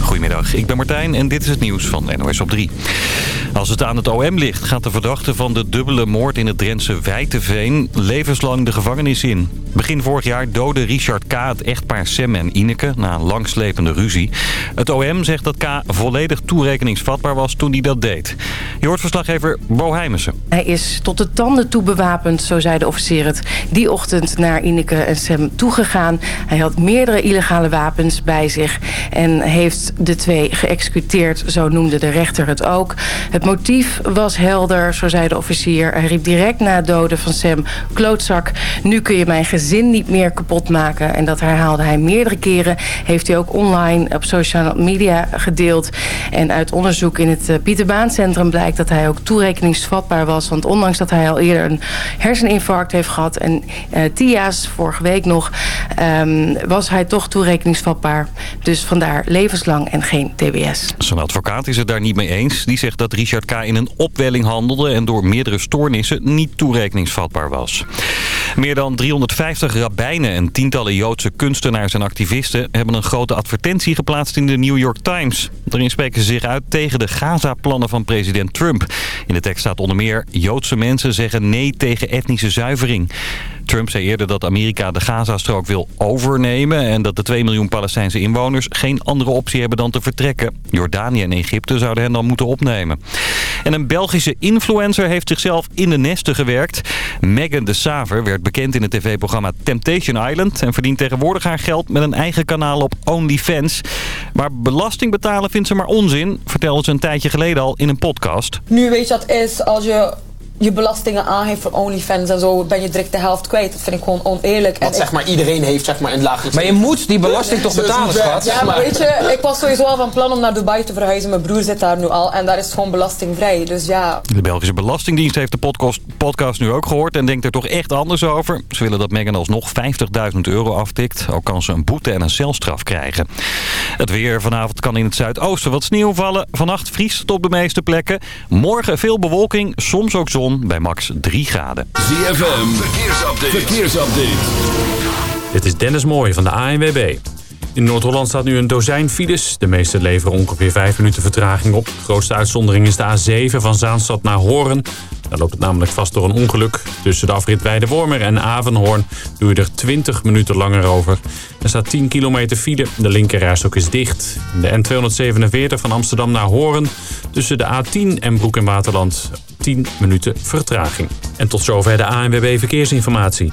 Goedemiddag, ik ben Martijn en dit is het nieuws van NOS op 3. Als het aan het OM ligt, gaat de verdachte van de dubbele moord in het Drentse Wijteveen levenslang de gevangenis in. Begin vorig jaar doodde Richard K. het echtpaar Sam en Ineke na een langslepende ruzie. Het OM zegt dat K. volledig toerekeningsvatbaar was toen hij dat deed. Je hoort verslaggever Bo Heimessen. Hij is tot de tanden toe bewapend, zo zei de officier het, die ochtend naar Ineke en Sam toegegaan. Hij had meerdere illegale wapens bij zich en heeft de twee geëxecuteerd, zo noemde de rechter het ook. Het motief was helder, zo zei de officier. Hij riep direct na het doden van Sam, klootzak, nu kun je mijn gezin niet meer kapot maken. En dat herhaalde hij meerdere keren. Heeft hij ook online op social media gedeeld. En uit onderzoek in het eh, Pieterbaancentrum blijkt dat hij ook toerekeningsvatbaar was. Want ondanks dat hij al eerder een herseninfarct heeft gehad... en uh, TIA's vorige week nog, um, was hij toch toerekeningsvatbaar. Dus vandaar levenslang en geen TBS. Zijn advocaat is het daar niet mee eens. Die zegt dat Richard K. in een opwelling handelde... en door meerdere stoornissen niet toerekeningsvatbaar was. Meer dan 350 rabbijnen en tientallen Joodse kunstenaars en activisten... hebben een grote advertentie geplaatst in de New York Times. Daarin spreken ze zich uit tegen de Gaza-plannen van president Trump. In de tekst staat onder meer... Joodse mensen zeggen nee tegen etnische zuivering. Trump zei eerder dat Amerika de Gazastrook wil overnemen... en dat de 2 miljoen Palestijnse inwoners geen andere optie hebben dan te vertrekken. Jordanië en Egypte zouden hen dan moeten opnemen. En een Belgische influencer heeft zichzelf in de nesten gewerkt. Megan de Saver werd bekend in het tv-programma Temptation Island... en verdient tegenwoordig haar geld met een eigen kanaal op OnlyFans. Maar belasting betalen vindt ze maar onzin, vertelde ze een tijdje geleden al in een podcast. Nu weet je wat is als je je belastingen aangeeft voor OnlyFans en zo, ben je direct de helft kwijt. Dat vind ik gewoon oneerlijk. Want en zeg maar, iedereen heeft zeg maar een lager... Maar je moet die belasting toch betalen, schat? Ja, maar weet je, ik was sowieso al van plan om naar Dubai te verhuizen. Mijn broer zit daar nu al en daar is het gewoon belastingvrij. Dus ja. De Belgische Belastingdienst heeft de podcast, podcast nu ook gehoord en denkt er toch echt anders over. Ze willen dat Meghan alsnog 50.000 euro aftikt. Ook kan ze een boete en een celstraf krijgen. Het weer vanavond kan in het zuidoosten wat sneeuw vallen. Vannacht vriest het op de meeste plekken. Morgen veel bewolking, soms ook zon bij max 3 graden. ZFM, verkeersupdate. verkeersupdate. Dit is Dennis Mooij van de ANWB. In Noord-Holland staat nu een dozijn files. De meeste leveren ongeveer 5 minuten vertraging op. De grootste uitzondering is de A7 van Zaanstad naar Hoorn. Daar loopt het namelijk vast door een ongeluk. Tussen de afrit Weidewormer en Avenhoorn je er 20 minuten langer over. Er staat 10 kilometer file. De linkerrijstok is dicht. De N247 van Amsterdam naar Hoorn. Tussen de A10 en Broek en Waterland 10 minuten vertraging. En tot zover de ANWB Verkeersinformatie.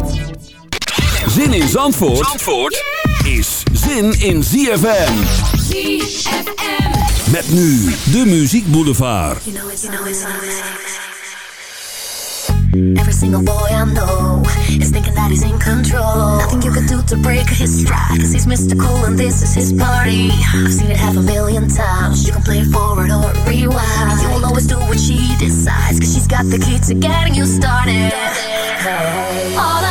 Zin in Zandvoort, Zandvoort is zin in ZFM. ZFM. Met nu de Muziek Boulevard. You know it's, you know it's Every single boy I know is thinking that he's in control. Nothing you can do to break his stride, cause he's Mr. Cool and this is his party. I've seen it half a million times. You can play forward or rewind. And you'll always do what she decides, cause she's got the key to getting you started. Hey. Automatic,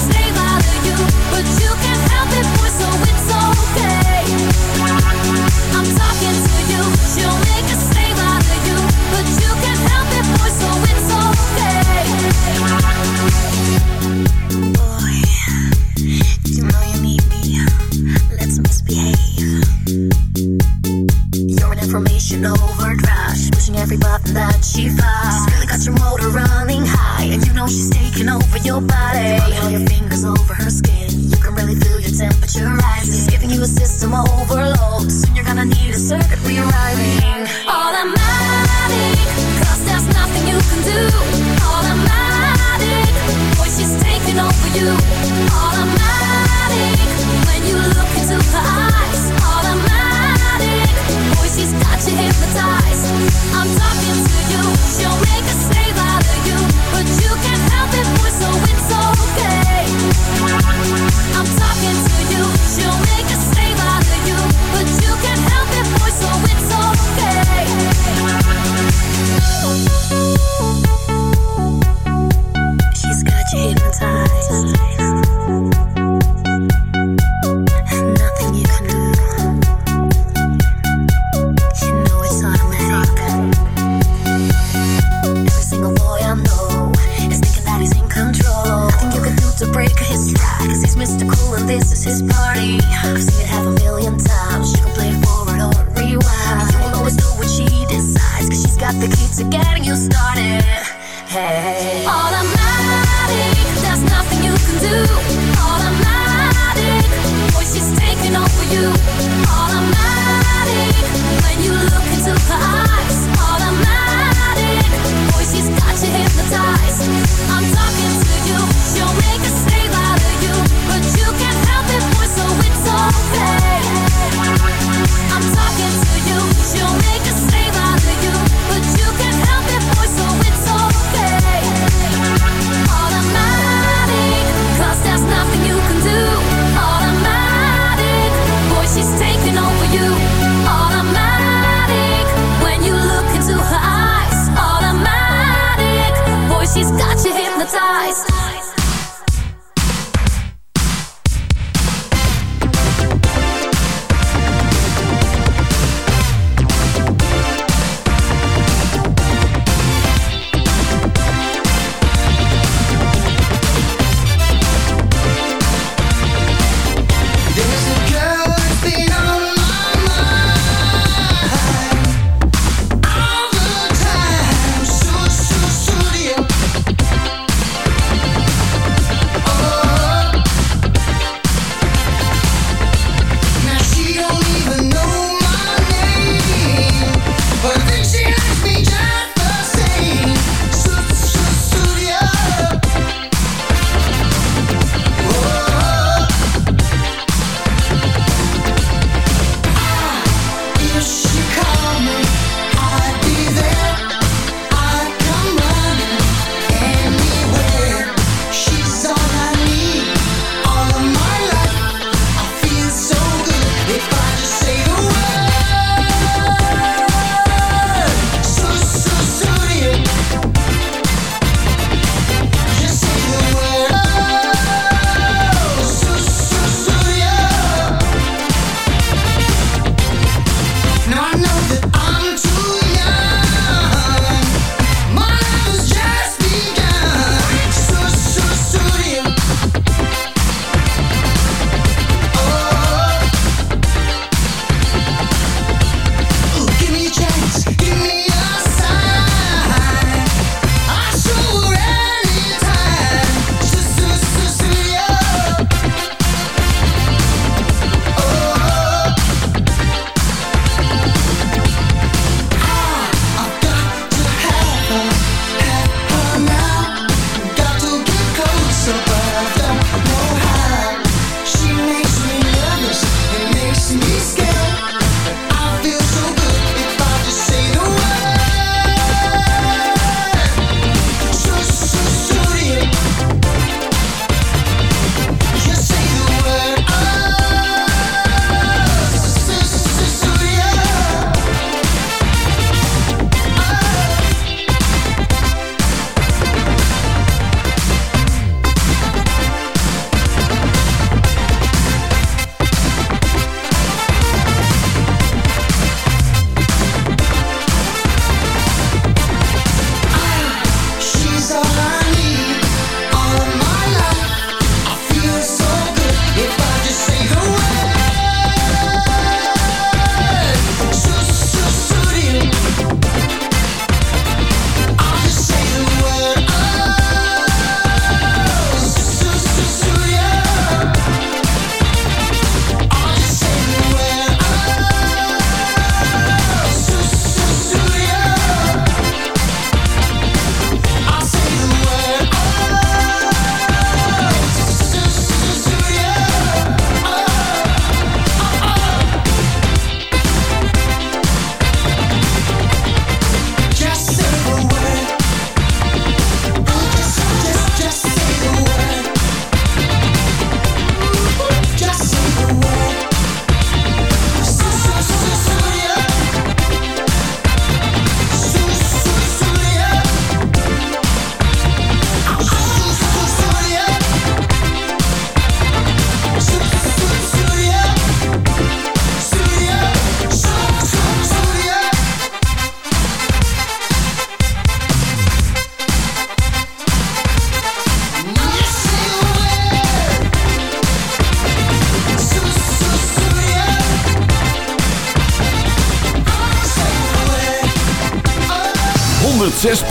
your body. Is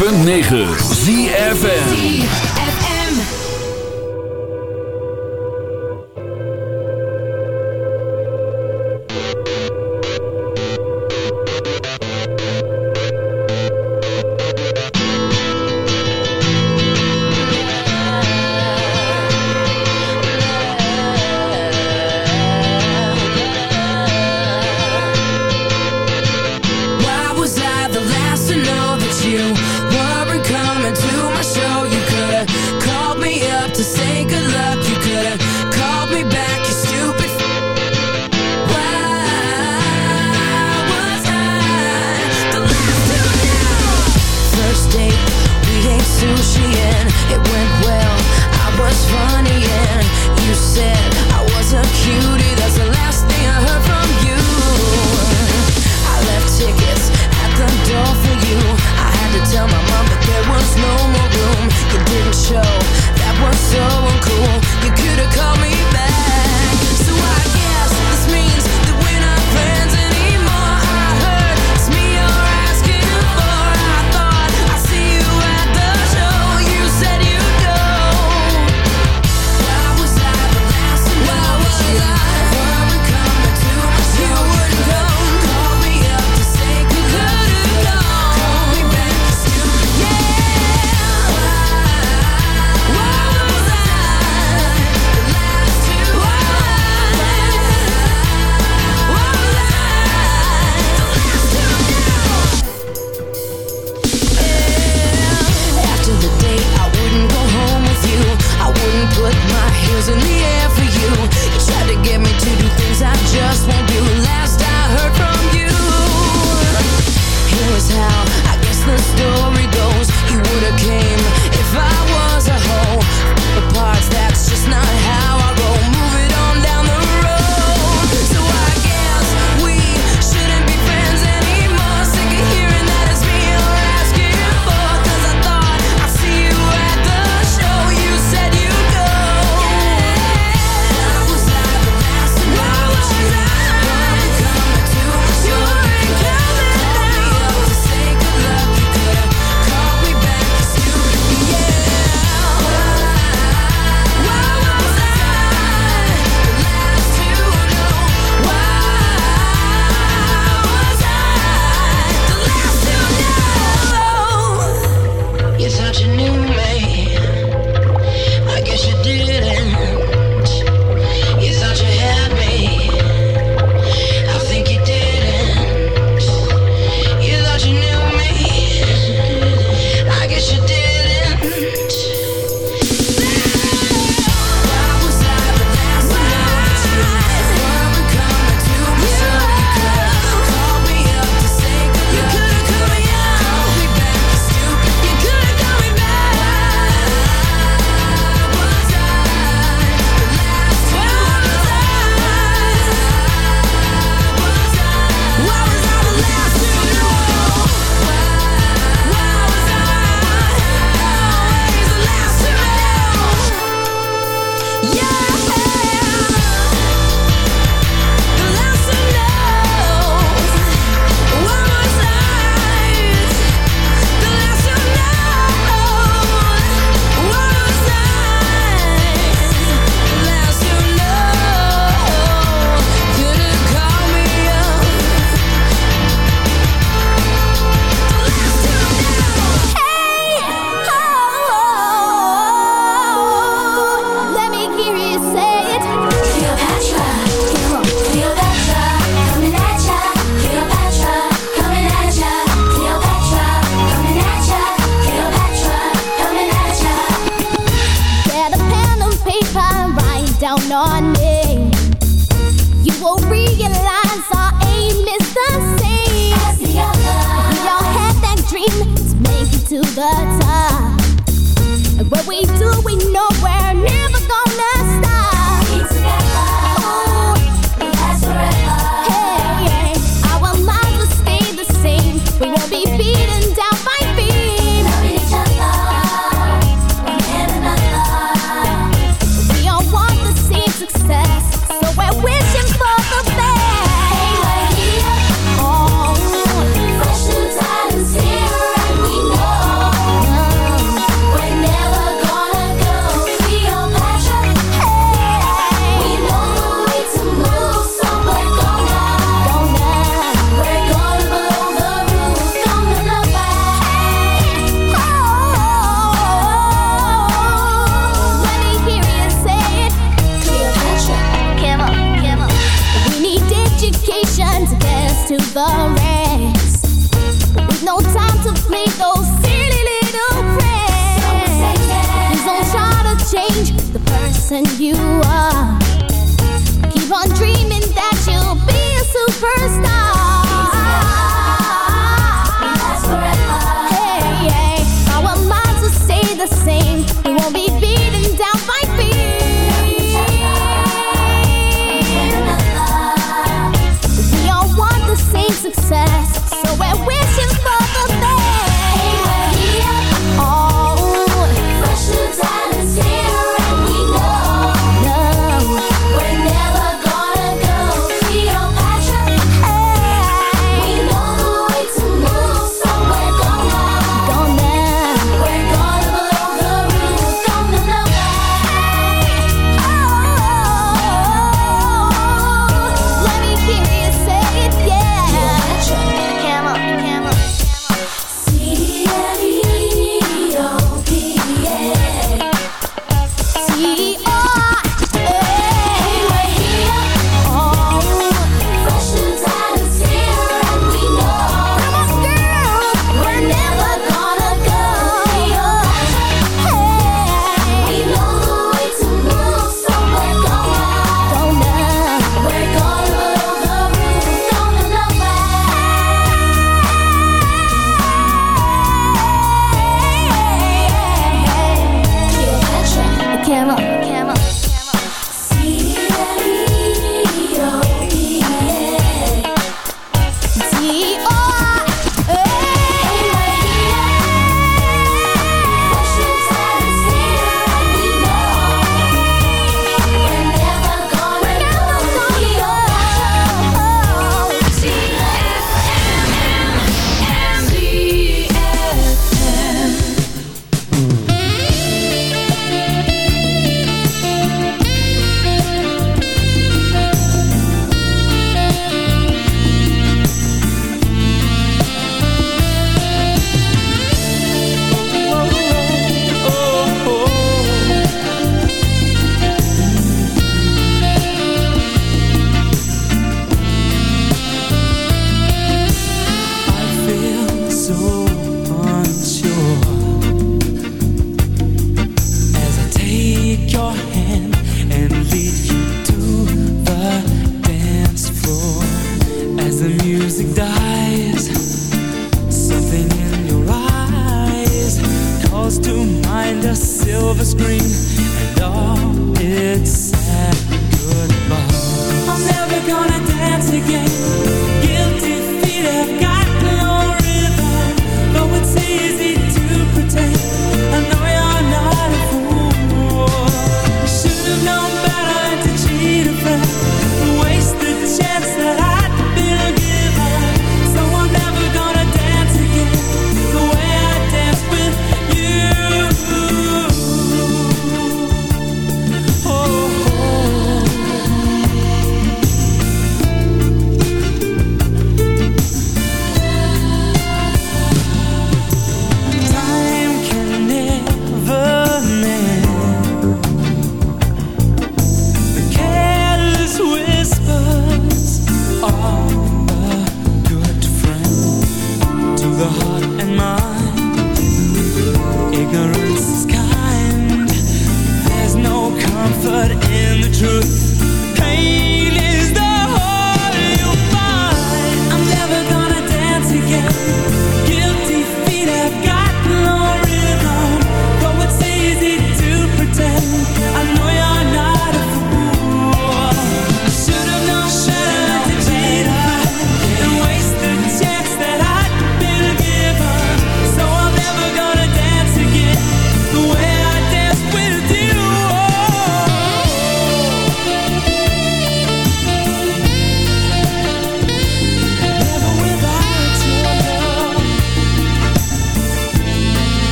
106.9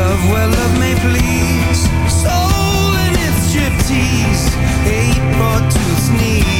love where love may please. Soul and its striptease Eight more to sneeze.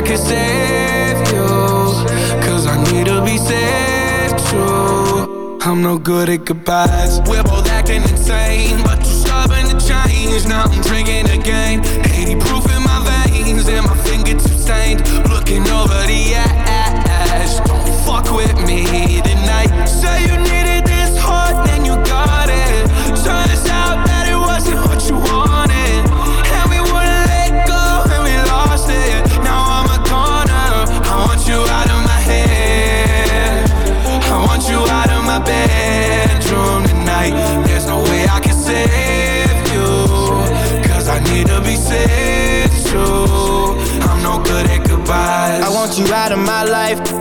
I could save you Cause I need to be saved true I'm no good at goodbyes. We're both acting insane but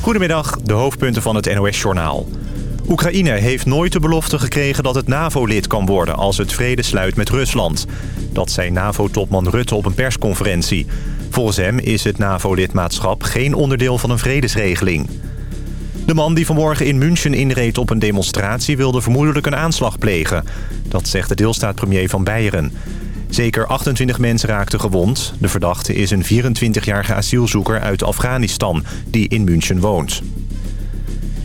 Goedemiddag, de hoofdpunten van het NOS-journaal. Oekraïne heeft nooit de belofte gekregen dat het NAVO-lid kan worden als het vrede sluit met Rusland. Dat zei NAVO-topman Rutte op een persconferentie. Volgens hem is het NAVO-lidmaatschap geen onderdeel van een vredesregeling. De man die vanmorgen in München inreed op een demonstratie wilde vermoedelijk een aanslag plegen. Dat zegt de deelstaatpremier van Beieren. Zeker 28 mensen raakten gewond. De verdachte is een 24-jarige asielzoeker uit Afghanistan die in München woont.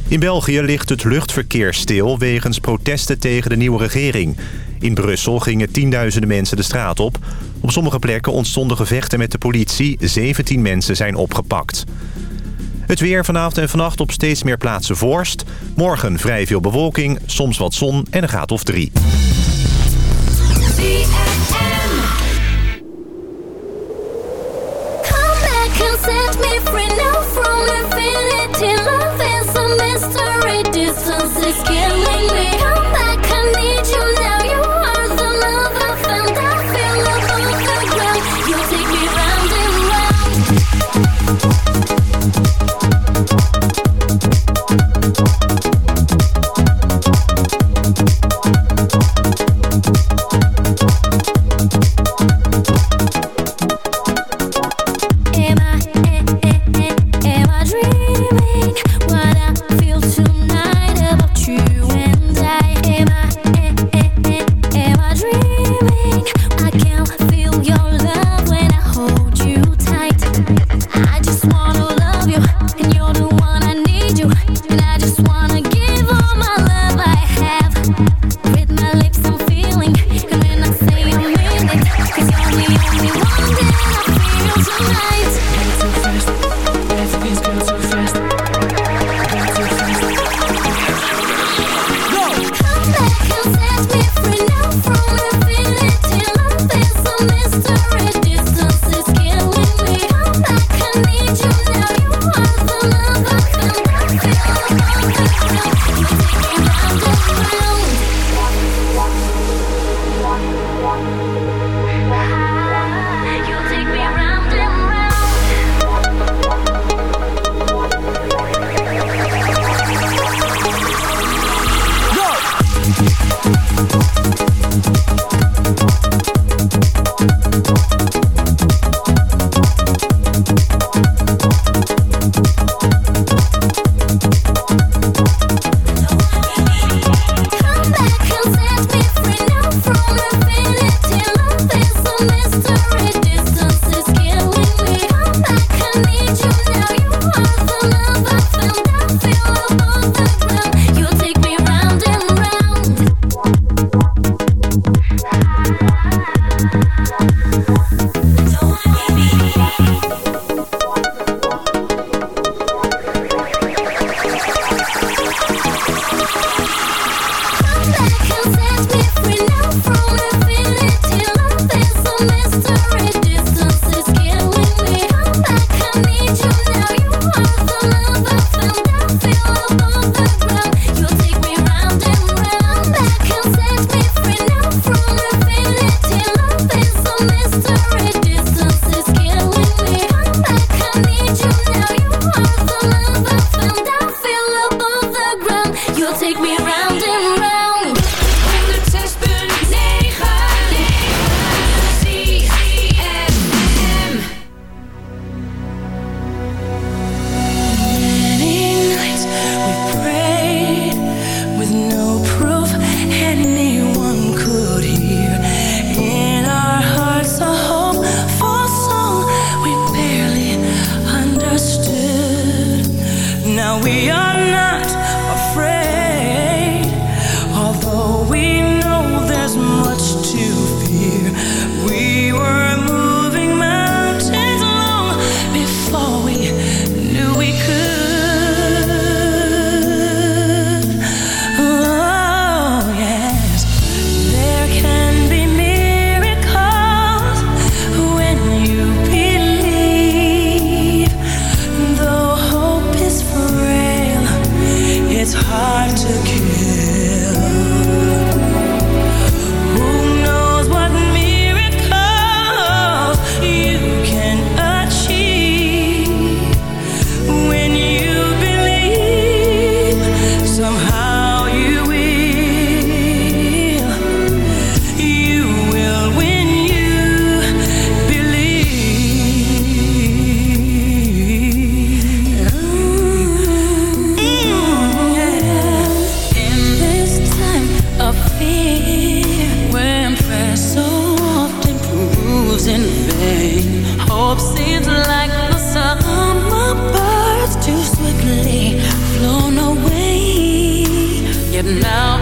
In België ligt het luchtverkeer stil wegens protesten tegen de nieuwe regering. In Brussel gingen tienduizenden mensen de straat op. Op sommige plekken ontstonden gevechten met de politie. 17 mensen zijn opgepakt. Het weer vanavond en vannacht op steeds meer plaatsen vorst. Morgen vrij veel bewolking, soms wat zon en een graad of drie. now.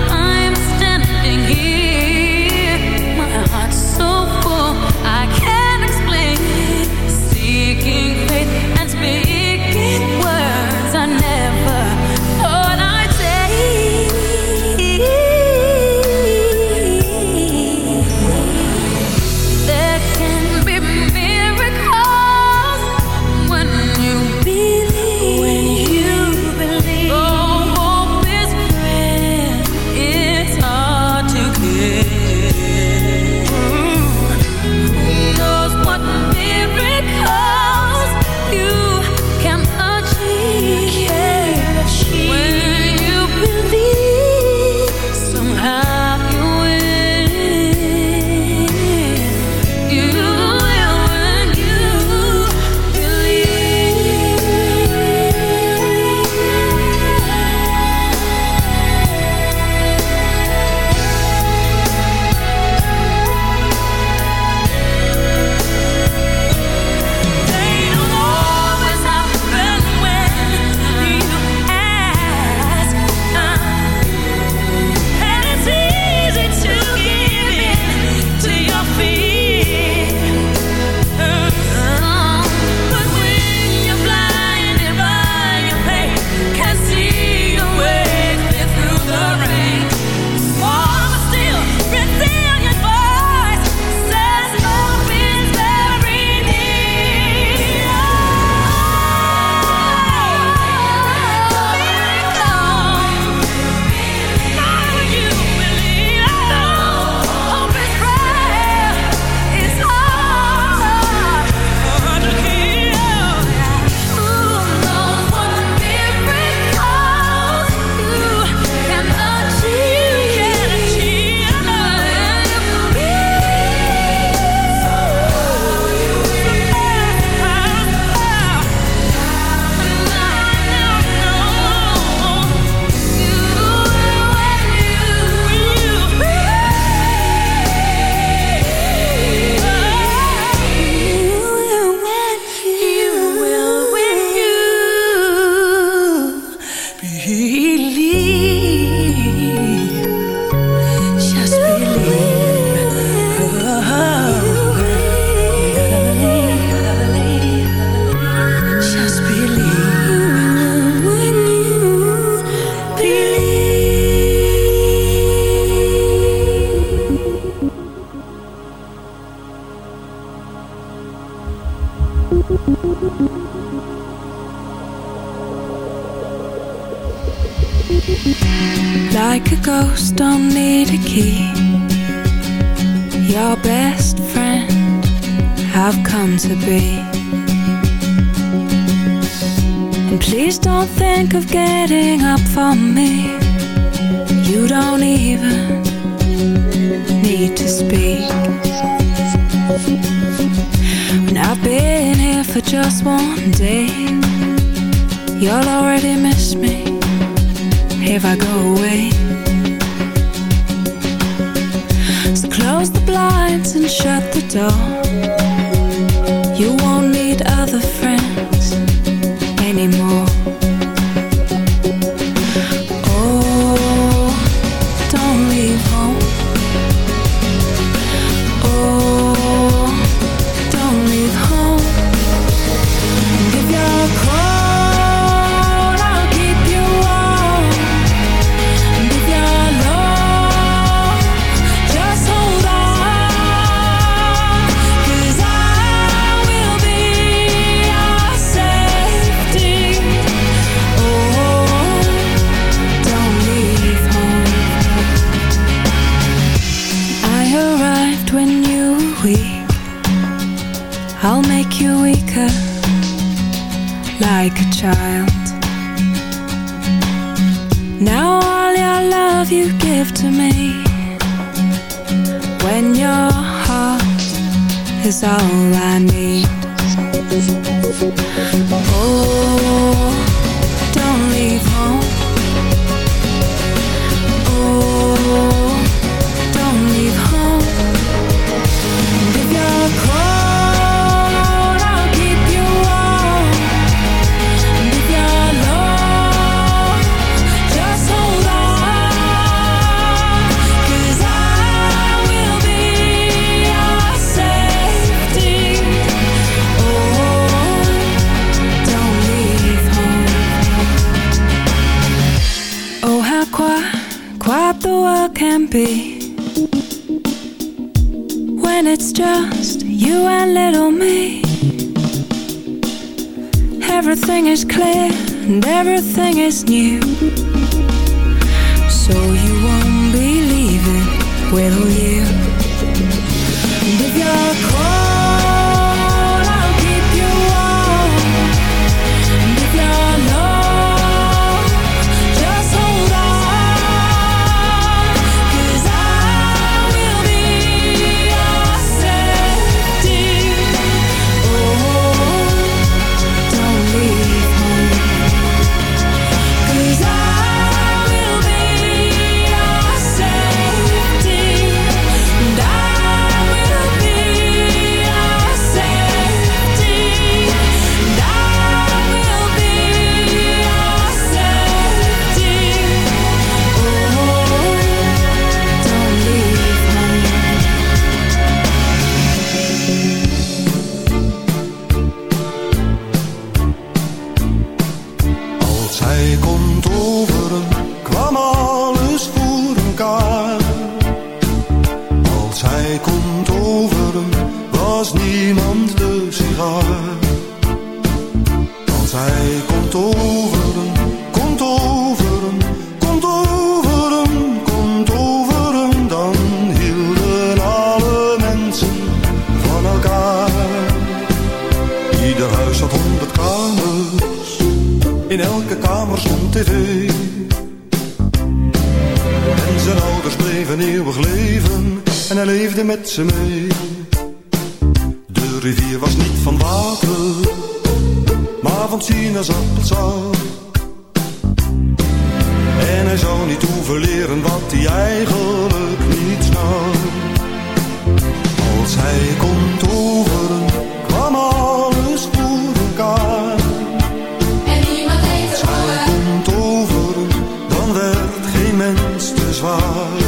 mens te zwaar.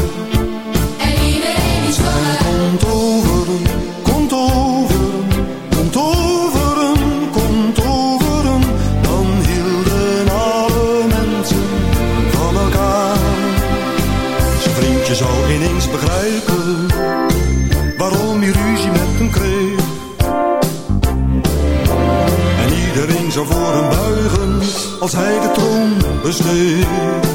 En iedereen is zwaar. Komt over komt over komt over hem, komt over hem. Dan hielden alle mensen van elkaar. Zijn vriendje zou ineens begrijpen waarom hij ruzie met hem kreeg. En iedereen zou voor hem buigen als hij de troon besteed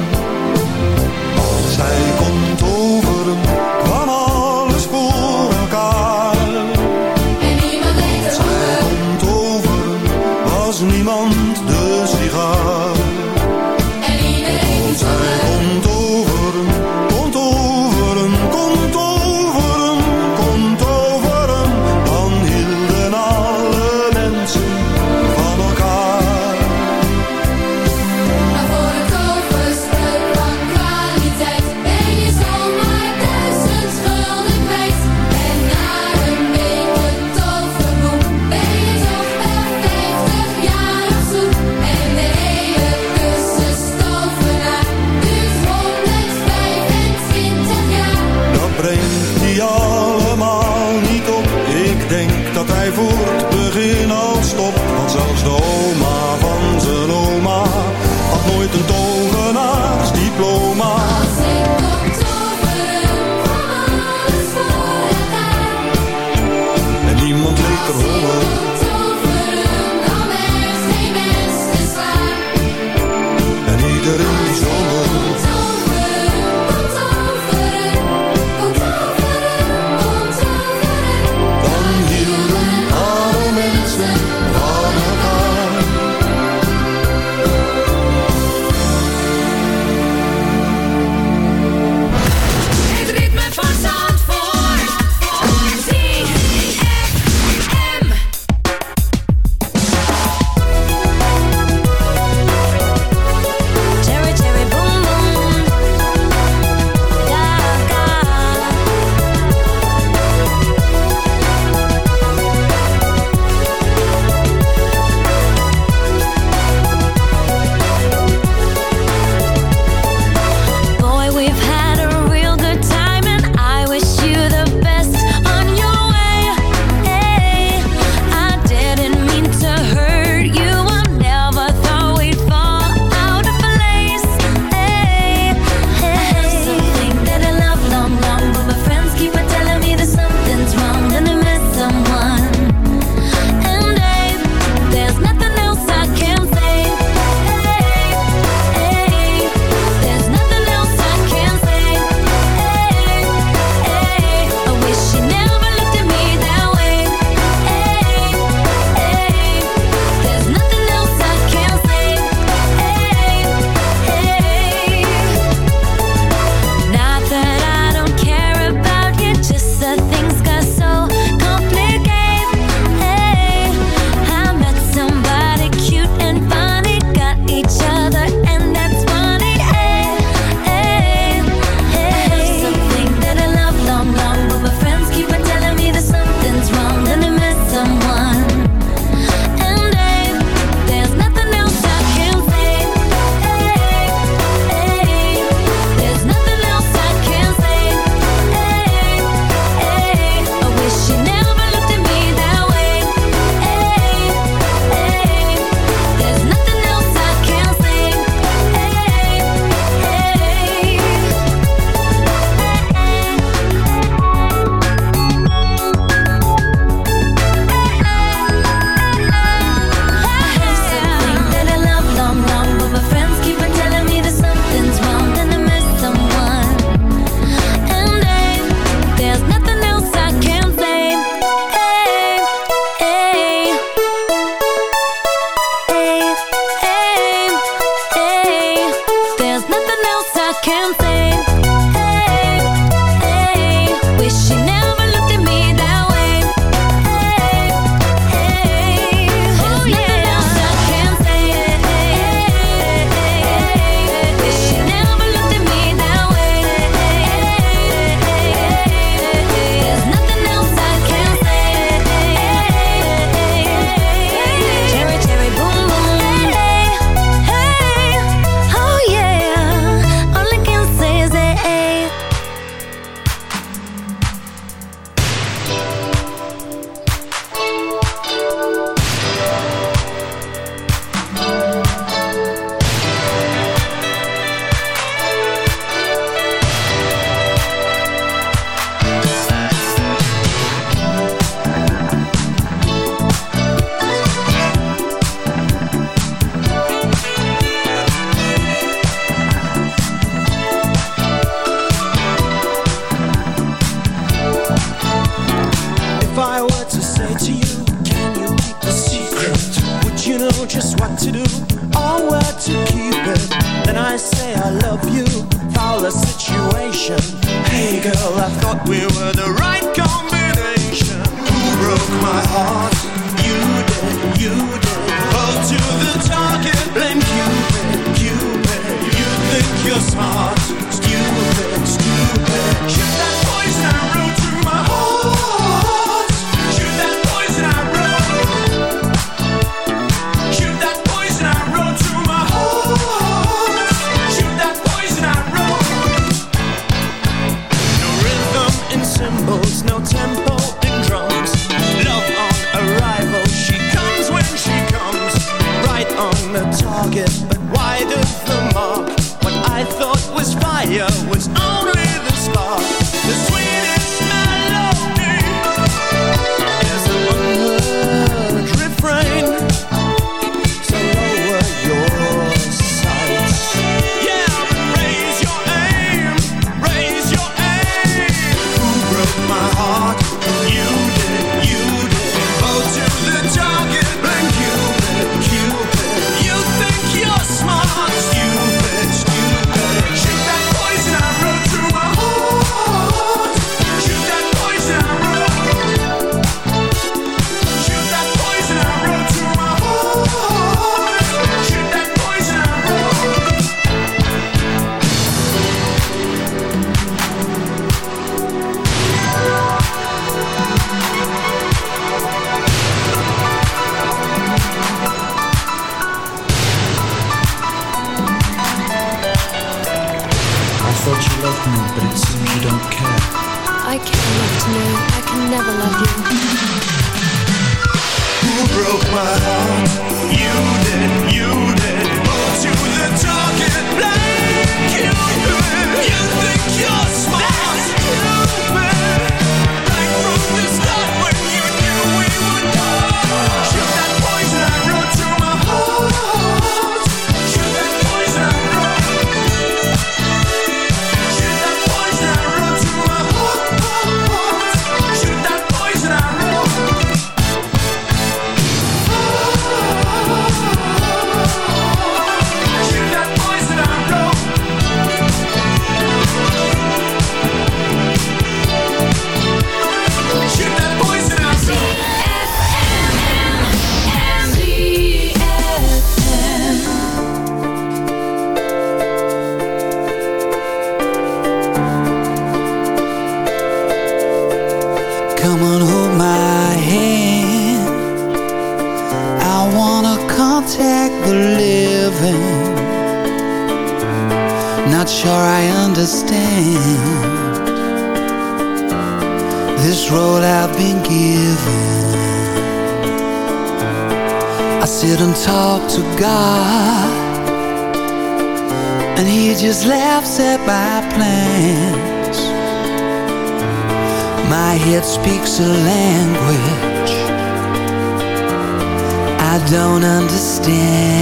Yeah.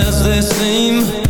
as they seem.